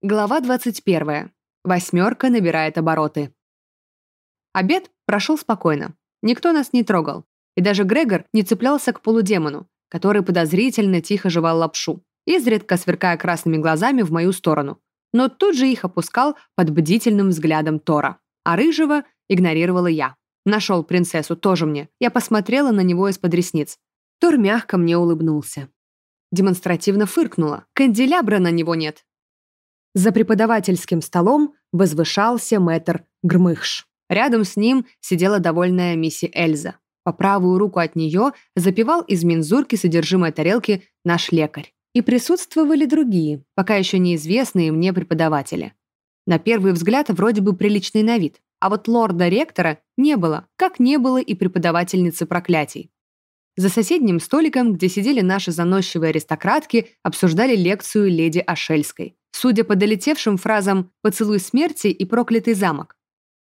Глава 21. Восьмерка набирает обороты. Обед прошел спокойно. Никто нас не трогал. И даже Грегор не цеплялся к полудемону, который подозрительно тихо жевал лапшу, изредка сверкая красными глазами в мою сторону. Но тут же их опускал под бдительным взглядом Тора. А рыжего игнорировала я. Нашел принцессу, тоже мне. Я посмотрела на него из-под ресниц. Тор мягко мне улыбнулся. Демонстративно фыркнула. Канделябра на него нет. За преподавательским столом возвышался мэтр Грмыхш. Рядом с ним сидела довольная мисси Эльза. По правую руку от нее запивал из мензурки содержимое тарелки наш лекарь. И присутствовали другие, пока еще неизвестные мне преподаватели. На первый взгляд вроде бы приличный на вид, а вот лорда-ректора не было, как не было и преподавательницы проклятий. За соседним столиком, где сидели наши заносчивые аристократки, обсуждали лекцию леди Ашельской. Судя по долетевшим фразам «поцелуй смерти» и «проклятый замок».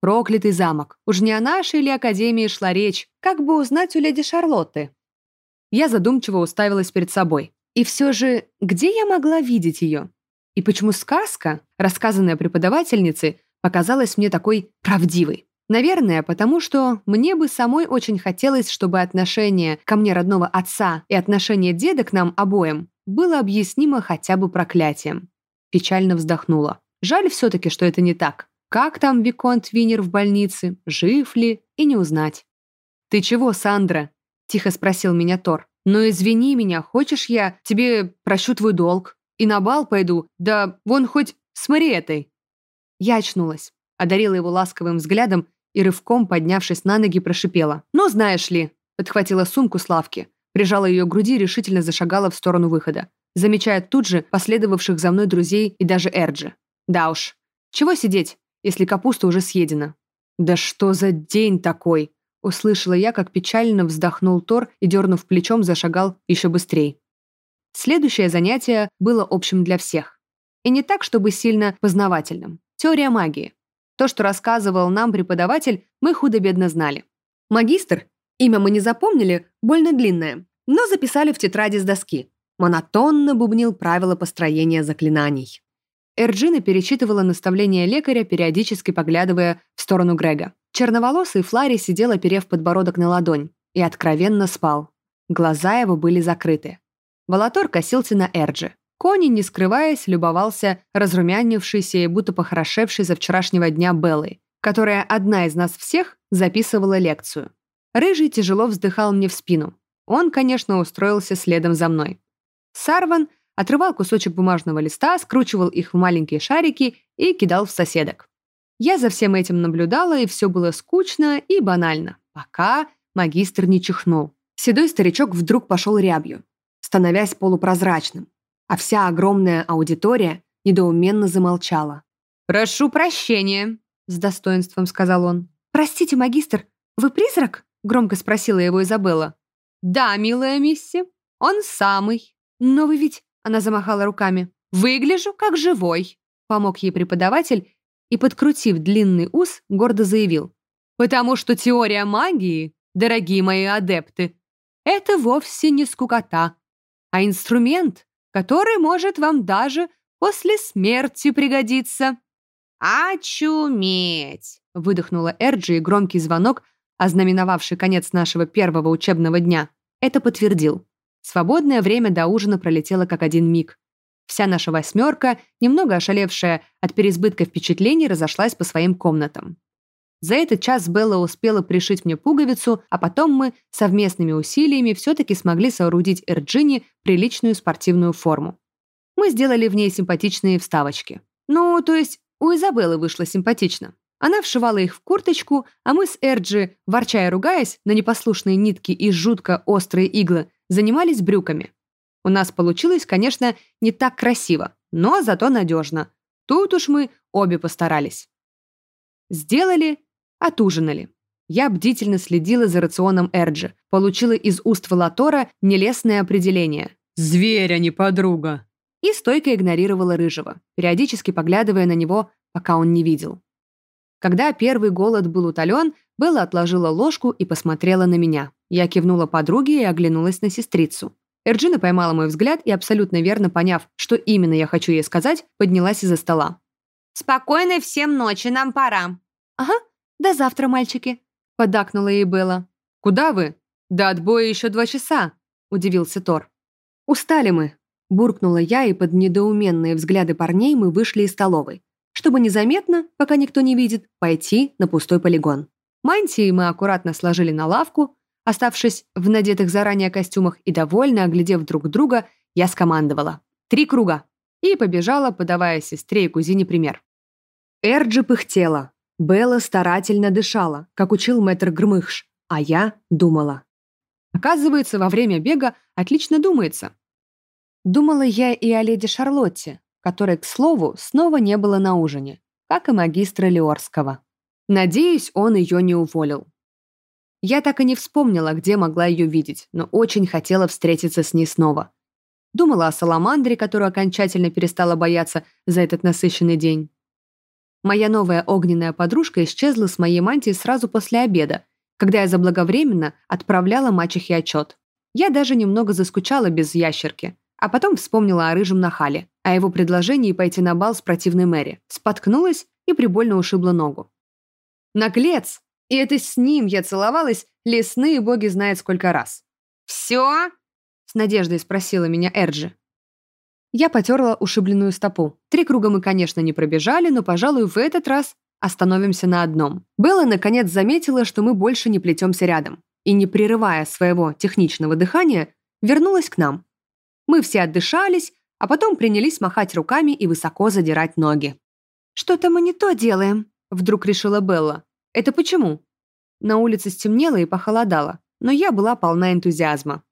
Проклятый замок. Уж не о нашей ли академии шла речь, как бы узнать у леди Шарлотты? Я задумчиво уставилась перед собой. И все же, где я могла видеть ее? И почему сказка, рассказанная преподавательницей, показалась мне такой правдивой? Наверное, потому что мне бы самой очень хотелось, чтобы отношение ко мне родного отца и отношение деда к нам обоим было объяснимо хотя бы проклятием. Печально вздохнула. Жаль все-таки, что это не так. Как там Виконт Винер в больнице? Жив ли? И не узнать. «Ты чего, Сандра?» – тихо спросил меня Тор. «Ну извини меня, хочешь я тебе прощу твой долг? И на бал пойду, да вон хоть с Мариэтой». Я очнулась, одарила его ласковым взглядом и рывком, поднявшись на ноги, прошипела. «Ну, знаешь ли», – подхватила сумку с лавки, прижала ее к груди и решительно зашагала в сторону выхода, замечая тут же последовавших за мной друзей и даже Эрджи. «Да уж, чего сидеть, если капуста уже съедена. «Да что за день такой?» Услышала я, как печально вздохнул Тор и, дернув плечом, зашагал еще быстрее. Следующее занятие было общим для всех. И не так, чтобы сильно познавательным. Теория магии. То, что рассказывал нам преподаватель, мы худо-бедно знали. Магистр, имя мы не запомнили, больно длинное, но записали в тетради с доски. Монотонно бубнил правила построения заклинаний. Эрджина перечитывала наставления лекаря, периодически поглядывая в сторону Грега. Черноволосый Флари сидел, оперев подбородок на ладонь, и откровенно спал. Глаза его были закрыты. Волотор косился на Эрджи. Кони, не скрываясь, любовался разрумянившейся и будто похорошевшей за вчерашнего дня Беллой, которая одна из нас всех записывала лекцию. Рыжий тяжело вздыхал мне в спину. Он, конечно, устроился следом за мной. Сарван отрывал кусочек бумажного листа, скручивал их в маленькие шарики и кидал в соседок. Я за всем этим наблюдала, и все было скучно и банально, пока магистр не чихнул. Седой старичок вдруг пошел рябью, становясь полупрозрачным, а вся огромная аудитория недоуменно замолчала. «Прошу прощения», — с достоинством сказал он. «Простите, магистр, вы призрак?» — громко спросила его Изабелла. «Да, милая мисси, он самый. Но вы ведь она замахала руками. «Выгляжу как живой», — помог ей преподаватель и, подкрутив длинный ус, гордо заявил. «Потому что теория магии, дорогие мои адепты, это вовсе не скукота, а инструмент, который может вам даже после смерти пригодиться». «Очуметь!» — выдохнула Эрджи, и громкий звонок, ознаменовавший конец нашего первого учебного дня, это подтвердил. Свободное время до ужина пролетело как один миг. Вся наша восьмерка, немного ошалевшая от переизбытка впечатлений, разошлась по своим комнатам. За этот час Белла успела пришить мне пуговицу, а потом мы совместными усилиями все-таки смогли соорудить Эрджине приличную спортивную форму. Мы сделали в ней симпатичные вставочки. Ну, то есть у Изабеллы вышло симпатично. Она вшивала их в курточку, а мы с Эрджи, ворча и ругаясь на непослушные нитки и жутко острые иглы, занимались брюками. У нас получилось, конечно, не так красиво, но зато надежно. Тут уж мы обе постарались. Сделали, отужинали. Я бдительно следила за рационом Эрджи, получила из уст Волатора нелестное определение. «Зверь, а не подруга!» И стойко игнорировала Рыжего, периодически поглядывая на него, пока он не видел. Когда первый голод был утолен, Белла отложила ложку и посмотрела на меня. Я кивнула подруге и оглянулась на сестрицу. Эрджина поймала мой взгляд и, абсолютно верно поняв, что именно я хочу ей сказать, поднялась из-за стола. «Спокойной всем ночи, нам пора». «Ага, до завтра, мальчики», — поддакнула ей Белла. «Куда вы? До отбоя еще два часа», — удивился Тор. «Устали мы», — буркнула я, и под недоуменные взгляды парней мы вышли из столовой, чтобы незаметно, пока никто не видит, пойти на пустой полигон. Мантии мы аккуратно сложили на лавку, оставшись в надетых заранее костюмах и довольно оглядев друг друга, я скомандовала. «Три круга!» и побежала, подавая сестре и кузине пример. Эрджи пыхтела, Белла старательно дышала, как учил мэтр Грмыхш, а я думала. Оказывается, во время бега отлично думается. Думала я и о леди Шарлотте, которой, к слову, снова не было на ужине, как и магистра Леорского. Надеюсь, он ее не уволил. Я так и не вспомнила, где могла ее видеть, но очень хотела встретиться с ней снова. Думала о Саламандре, которую окончательно перестала бояться за этот насыщенный день. Моя новая огненная подружка исчезла с моей мантии сразу после обеда, когда я заблаговременно отправляла мачехе отчет. Я даже немного заскучала без ящерки, а потом вспомнила о рыжем нахале, о его предложении пойти на бал с противной Мэри, споткнулась и прибольно ушибла ногу. Наглец! И это с ним я целовалась лесные боги знают сколько раз. «Все?» — с надеждой спросила меня Эрджи. Я потерла ушибленную стопу. Три круга мы, конечно, не пробежали, но, пожалуй, в этот раз Остановимся на одном. Белла наконец заметила, что мы больше не плетемся рядом, и, не прерывая своего техничного дыхания, вернулась к нам. Мы все отдышались, а потом принялись махать руками и высоко задирать ноги. «Что-то мы не то делаем», — вдруг решила Белла. «Это почему?» На улице стемнело и похолодало, но я была полна энтузиазма.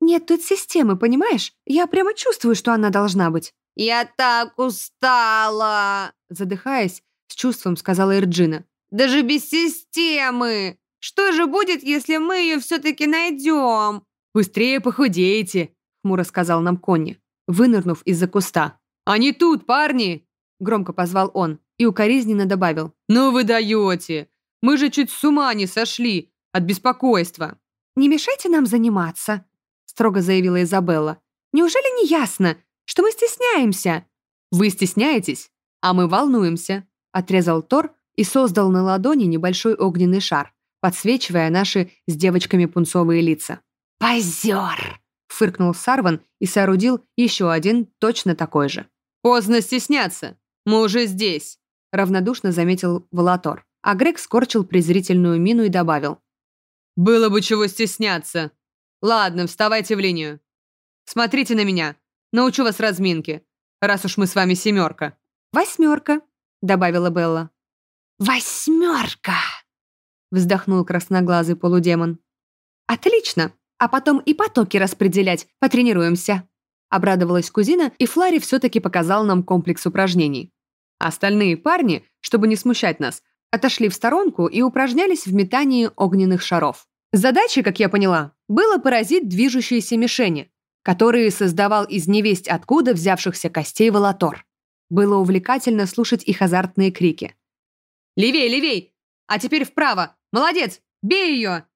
«Нет тут системы, понимаешь? Я прямо чувствую, что она должна быть». «Я так устала!» Задыхаясь, с чувством сказала Эрджина. «Даже без системы! Что же будет, если мы ее все-таки найдем?» «Быстрее похудеете», — хмуро сказал нам Конни, вынырнув из-за куста. «Они тут, парни!» — громко позвал он и укоризненно добавил. «Ну вы даете! Мы же чуть с ума не сошли от беспокойства!» «Не мешайте нам заниматься», — строго заявила Изабелла. «Неужели не ясно, что мы стесняемся?» «Вы стесняетесь, а мы волнуемся», Отрезал Тор и создал на ладони небольшой огненный шар, подсвечивая наши с девочками пунцовые лица. «Позер!» — фыркнул Сарван и соорудил еще один точно такой же. «Поздно стесняться! Мы уже здесь!» — равнодушно заметил Волотор. А Грег скорчил презрительную мину и добавил. «Было бы чего стесняться! Ладно, вставайте в линию. Смотрите на меня, научу вас разминке, раз уж мы с вами семерка». «Восьмерка», — добавила Белла. «Восьмерка!» — вздохнул красноглазый полудемон. «Отлично! А потом и потоки распределять, потренируемся!» Обрадовалась кузина, и Флари все-таки показал нам комплекс упражнений. Остальные парни, чтобы не смущать нас, отошли в сторонку и упражнялись в метании огненных шаров. Задачей, как я поняла, было поразить движущиеся мишени, которые создавал из невесть откуда взявшихся костей Волотор. Было увлекательно слушать их азартные крики. «Левей, левей! А теперь вправо! Молодец! Бей ее!»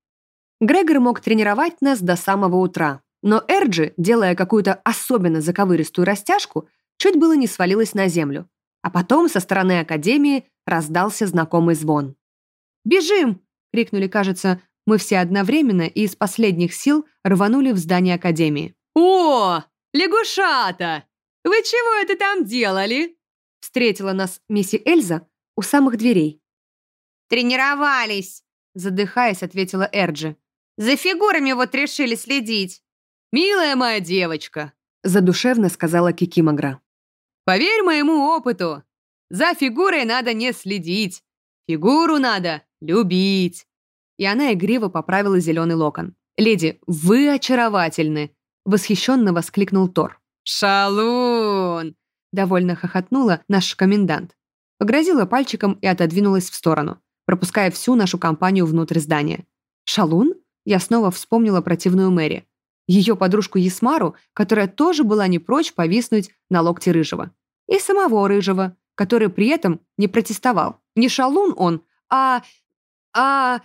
Грегор мог тренировать нас до самого утра, но Эрджи, делая какую-то особенно заковыристую растяжку, чуть было не свалилась на землю. А потом со стороны Академии раздался знакомый звон. «Бежим!» — крикнули, кажется, мы все одновременно и из последних сил рванули в здание Академии. «О, лягушата!» «Вы чего это там делали?» Встретила нас мисси Эльза у самых дверей. «Тренировались!» Задыхаясь, ответила Эрджи. «За фигурами вот решили следить!» «Милая моя девочка!» Задушевно сказала Кикимагра. «Поверь моему опыту! За фигурой надо не следить. Фигуру надо любить!» И она игриво поправила зеленый локон. «Леди, вы очаровательны!» Восхищенно воскликнул Тор. «Шалун!» — довольно хохотнула наш комендант. Погрозила пальчиком и отодвинулась в сторону, пропуская всю нашу компанию внутрь здания. «Шалун?» Я снова вспомнила противную Мэри. Ее подружку Ясмару, которая тоже была не прочь повиснуть на локте Рыжего. И самого Рыжего, который при этом не протестовал. Не шалун он, а... а...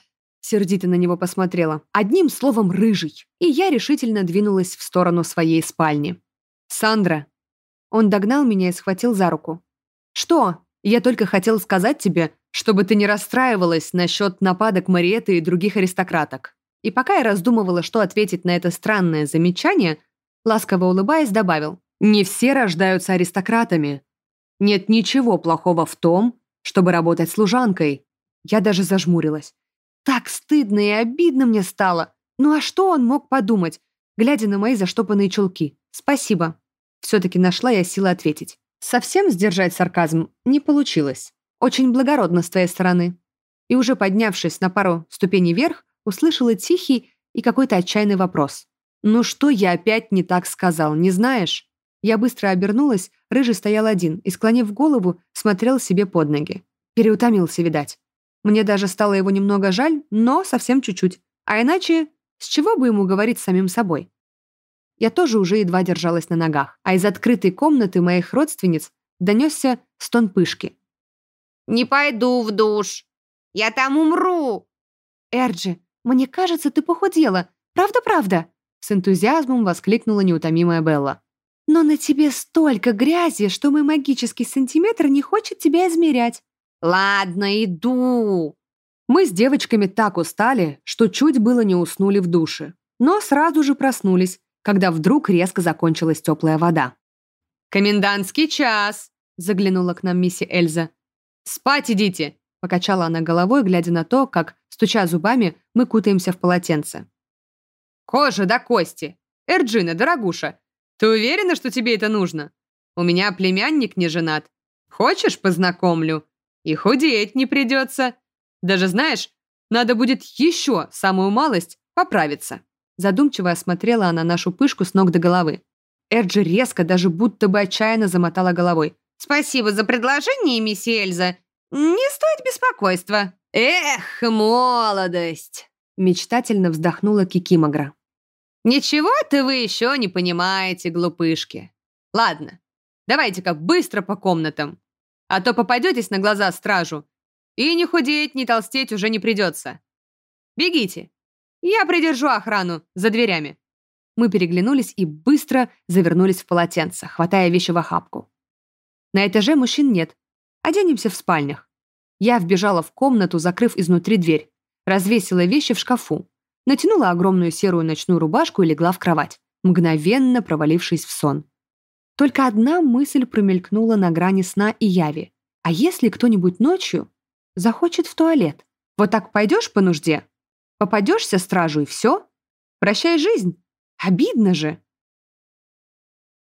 Сердито на него посмотрела. Одним словом, рыжий. И я решительно двинулась в сторону своей спальни. «Сандра». Он догнал меня и схватил за руку. «Что? Я только хотел сказать тебе, чтобы ты не расстраивалась насчет нападок Мариеты и других аристократок». И пока я раздумывала, что ответить на это странное замечание, ласково улыбаясь, добавил. «Не все рождаются аристократами. Нет ничего плохого в том, чтобы работать служанкой». Я даже зажмурилась. Так стыдно и обидно мне стало. Ну а что он мог подумать, глядя на мои заштопанные чулки? Спасибо. Все-таки нашла я силы ответить. Совсем сдержать сарказм не получилось. Очень благородно с твоей стороны. И уже поднявшись на пару ступеней вверх, услышала тихий и какой-то отчаянный вопрос. «Ну что я опять не так сказал, не знаешь?» Я быстро обернулась, Рыжий стоял один и, склонив голову, смотрел себе под ноги. Переутомился, видать. Мне даже стало его немного жаль, но совсем чуть-чуть. А иначе, с чего бы ему говорить самим собой? Я тоже уже едва держалась на ногах, а из открытой комнаты моих родственниц донесся стон пышки. «Не пойду в душ! Я там умру!» «Эрджи, мне кажется, ты похудела. Правда-правда?» С энтузиазмом воскликнула неутомимая Белла. «Но на тебе столько грязи, что мой магический сантиметр не хочет тебя измерять. «Ладно, иду!» Мы с девочками так устали, что чуть было не уснули в душе, но сразу же проснулись, когда вдруг резко закончилась теплая вода. «Комендантский час!» — заглянула к нам мисси Эльза. «Спать идите!» — покачала она головой, глядя на то, как, стуча зубами, мы кутаемся в полотенце. «Кожа до кости! Эрджина, дорогуша, ты уверена, что тебе это нужно? У меня племянник не женат. Хочешь, познакомлю? И худеть не придется. Даже знаешь, надо будет еще, самую малость, поправиться». Задумчиво осмотрела она нашу пышку с ног до головы. Эрджи резко, даже будто бы отчаянно замотала головой. «Спасибо за предложение, мисс Эльза. Не стоит беспокойства». «Эх, молодость!» Мечтательно вздохнула Кикимагра. «Ничего-то вы еще не понимаете, глупышки. Ладно, давайте-ка быстро по комнатам а то попадетесь на глаза стражу, и ни худеть, ни толстеть уже не придется. Бегите, я придержу охрану за дверями». Мы переглянулись и быстро завернулись в полотенце, хватая вещи в охапку. На этаже мужчин нет. Оденемся в спальнях. Я вбежала в комнату, закрыв изнутри дверь, развесила вещи в шкафу, натянула огромную серую ночную рубашку и легла в кровать, мгновенно провалившись в сон. Только одна мысль промелькнула на грани сна и яви. А если кто-нибудь ночью захочет в туалет? Вот так пойдешь по нужде? Попадешься стражу и все? Прощай жизнь. Обидно же.